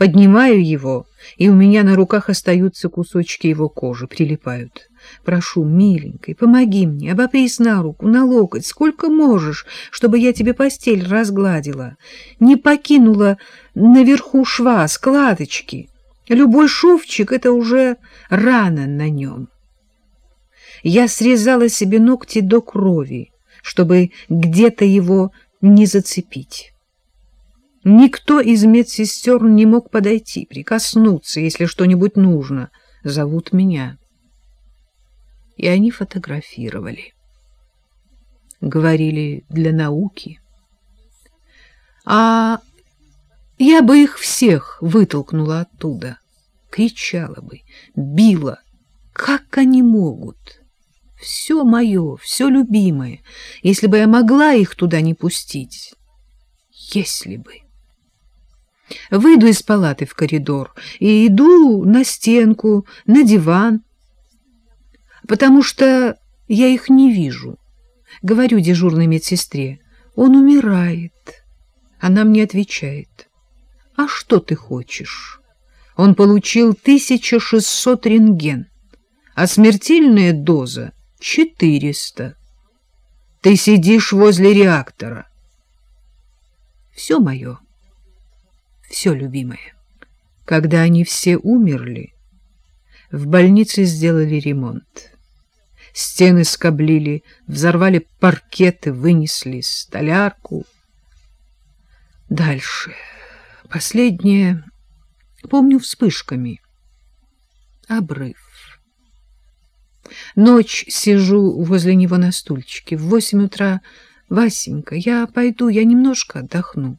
Поднимаю его, и у меня на руках остаются кусочки его кожи, прилипают. Прошу, миленькой, помоги мне, обопрись на руку, на локоть, сколько можешь, чтобы я тебе постель разгладила, не покинула наверху шва, складочки. Любой шовчик — это уже рана на нем. Я срезала себе ногти до крови, чтобы где-то его не зацепить. Никто из медсестер не мог подойти, прикоснуться, если что-нибудь нужно. Зовут меня. И они фотографировали. Говорили для науки. А я бы их всех вытолкнула оттуда. Кричала бы, била. Как они могут? Все мое, все любимое. Если бы я могла их туда не пустить. Если бы. Выйду из палаты в коридор и иду на стенку, на диван, потому что я их не вижу. Говорю дежурной медсестре, он умирает. Она мне отвечает, а что ты хочешь? Он получил 1600 рентген, а смертельная доза — 400. Ты сидишь возле реактора. Все мое все любимое. Когда они все умерли, в больнице сделали ремонт. Стены скоблили, взорвали паркеты, вынесли столярку. Дальше. Последнее, помню вспышками. Обрыв. Ночь сижу возле него на стульчике. В восемь утра Васенька, я пойду, я немножко отдохну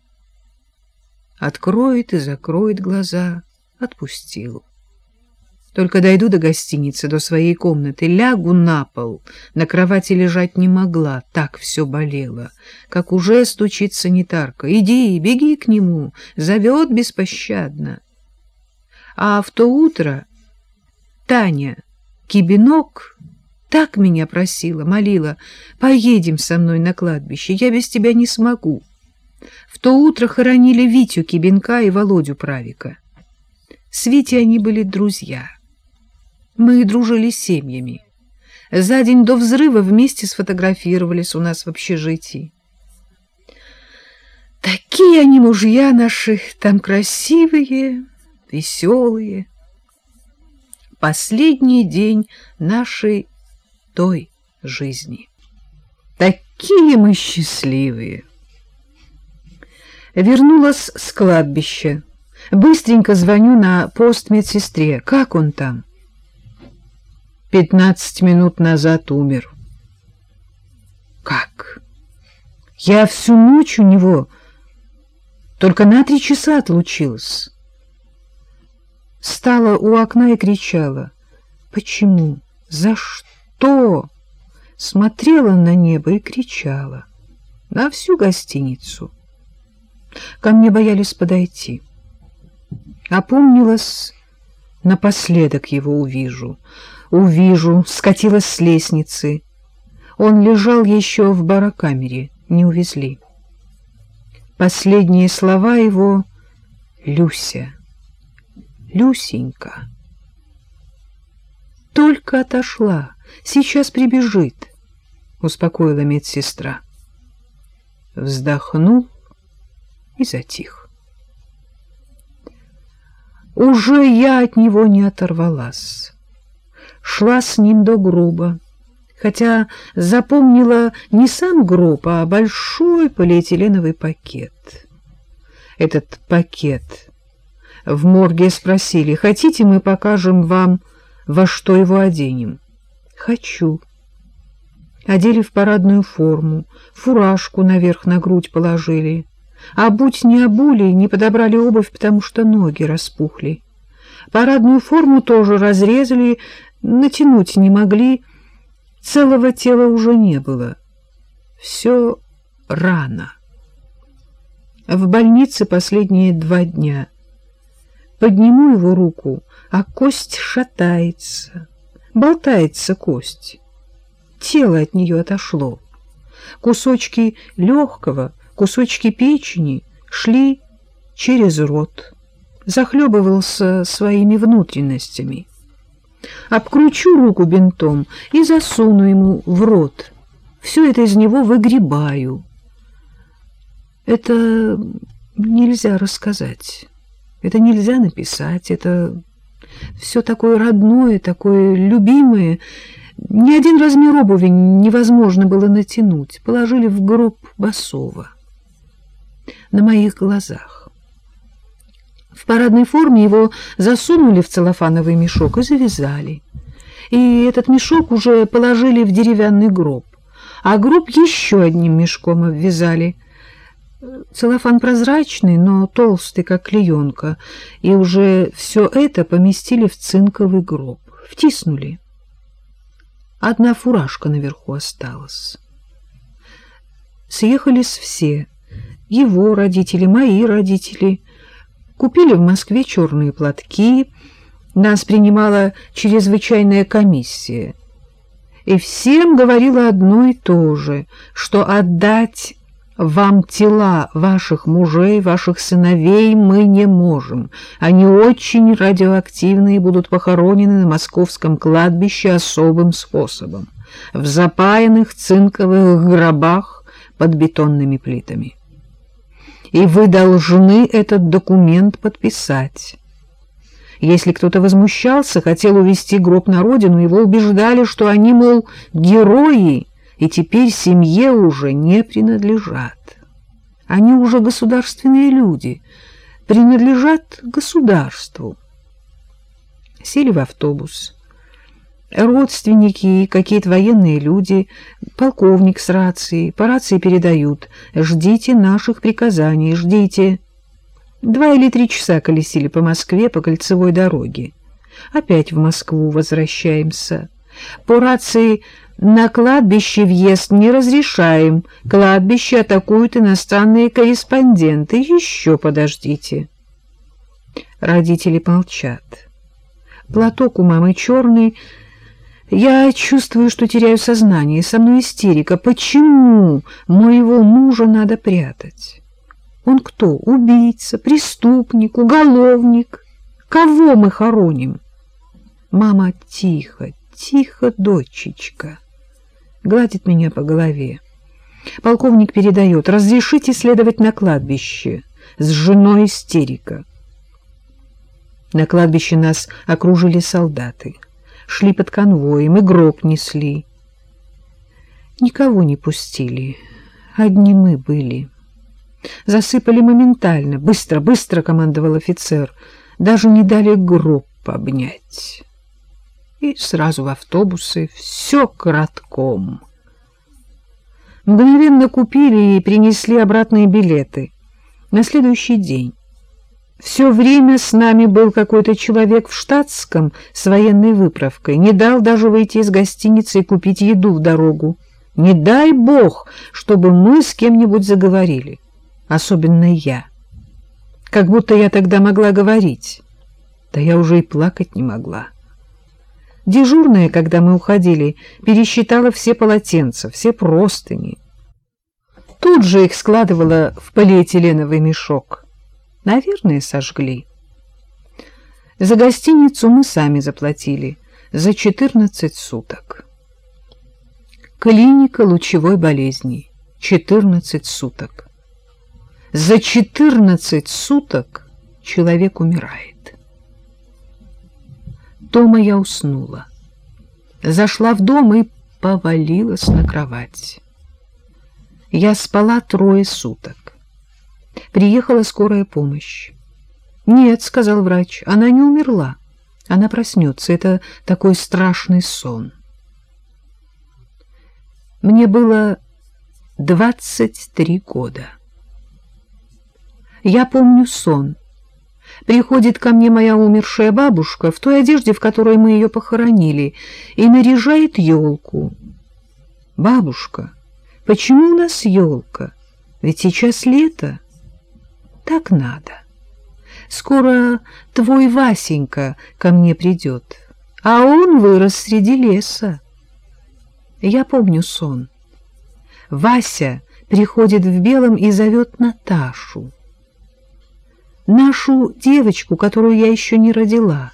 откроет и закроет глаза. Отпустил. Только дойду до гостиницы, до своей комнаты, лягу на пол. На кровати лежать не могла, так все болело. Как уже стучит санитарка. «Иди, беги к нему!» Зовет беспощадно. А в то утро Таня Кибинок так меня просила, молила, «Поедем со мной на кладбище, я без тебя не смогу». В то утро хоронили Витю Кибенка и Володю Правика. С Витей они были друзья. Мы дружили с семьями. За день до взрыва вместе сфотографировались у нас в общежитии. Такие они мужья наши, там красивые, веселые. Последний день нашей той жизни. Такие мы счастливые. Вернулась с кладбища. Быстренько звоню на пост медсестре. Как он там? Пятнадцать минут назад умер. Как? Я всю ночь у него только на три часа отлучилась. Стала у окна и кричала. Почему? За что? Смотрела на небо и кричала. На всю гостиницу. Ко мне боялись подойти. Опомнилась, напоследок его увижу. Увижу, скатилась с лестницы. Он лежал еще в барокамере, не увезли. Последние слова его — Люся, Люсенька. Только отошла, сейчас прибежит, — успокоила медсестра. Вздохнул и затих. Уже я от него не оторвалась. Шла с ним до гроба, хотя запомнила не сам гроб, а большой полиэтиленовый пакет. Этот пакет в морге спросили, хотите, мы покажем вам, во что его оденем? Хочу. Одели в парадную форму, фуражку наверх на грудь положили. А будь не обули, не подобрали обувь, потому что ноги распухли. Парадную форму тоже разрезали, натянуть не могли. Целого тела уже не было. Все рано. В больнице последние два дня. Подниму его руку, а кость шатается. Болтается кость. Тело от нее отошло. Кусочки легкого, Кусочки печени шли через рот, захлебывался своими внутренностями. Обкручу руку бинтом и засуну ему в рот. Все это из него выгребаю. Это нельзя рассказать, это нельзя написать, это все такое родное, такое любимое. Ни один размер обуви невозможно было натянуть. Положили в гроб Басова. На моих глазах. В парадной форме его засунули в целлофановый мешок и завязали. И этот мешок уже положили в деревянный гроб, а гроб еще одним мешком обвязали. Целлофан прозрачный, но толстый, как клеенка, и уже все это поместили в цинковый гроб, втиснули. Одна фуражка наверху осталась. Съехались все, его родители, мои родители. Купили в Москве черные платки, нас принимала чрезвычайная комиссия. И всем говорила одно и то же, что отдать вам тела ваших мужей, ваших сыновей мы не можем. Они очень радиоактивные будут похоронены на московском кладбище особым способом, в запаянных цинковых гробах под бетонными плитами. И вы должны этот документ подписать. Если кто-то возмущался, хотел увезти гроб на родину, его убеждали, что они, мол, герои, и теперь семье уже не принадлежат. Они уже государственные люди, принадлежат государству. Сели в автобус. Родственники какие-то военные люди, полковник с рацией, по рации передают «Ждите наших приказаний, ждите». Два или три часа колесили по Москве по кольцевой дороге. Опять в Москву возвращаемся. По рации на кладбище въезд не разрешаем. Кладбище атакуют иностранные корреспонденты. Еще подождите. Родители молчат. Платок у мамы черный. Я чувствую, что теряю сознание. Со мной истерика. Почему моего мужа надо прятать? Он кто? Убийца, преступник, уголовник? Кого мы хороним? Мама, тихо, тихо, дочечка гладит меня по голове. Полковник передает, разрешите следовать на кладбище. С женой истерика. На кладбище нас окружили солдаты. Шли под конвоем и гроб несли. Никого не пустили. Одни мы были. Засыпали моментально. Быстро, быстро, командовал офицер. Даже не дали гроб обнять и сразу в автобусы, все кратком. Мгновенно купили и принесли обратные билеты. На следующий день. Все время с нами был какой-то человек в штатском с военной выправкой, не дал даже выйти из гостиницы и купить еду в дорогу. Не дай бог, чтобы мы с кем-нибудь заговорили, особенно я. Как будто я тогда могла говорить. Да я уже и плакать не могла. Дежурная, когда мы уходили, пересчитала все полотенца, все простыни. Тут же их складывала в полиэтиленовый мешок. Наверное, сожгли. За гостиницу мы сами заплатили за 14 суток. Клиника лучевой болезни. 14 суток. За 14 суток человек умирает. Дома я уснула. Зашла в дом и повалилась на кровать. Я спала трое суток. Приехала скорая помощь. «Нет», — сказал врач, — «она не умерла. Она проснется. Это такой страшный сон». Мне было двадцать три года. Я помню сон — Приходит ко мне моя умершая бабушка в той одежде, в которой мы ее похоронили, и наряжает елку. «Бабушка, почему у нас елка? Ведь сейчас лето. Так надо. Скоро твой Васенька ко мне придет, а он вырос среди леса». Я помню сон. Вася приходит в белом и зовет Наташу. нашу девочку, которую я еще не родила.